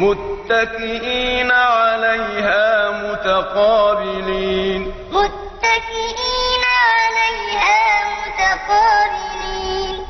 متكئين عليها متقابلين متكئين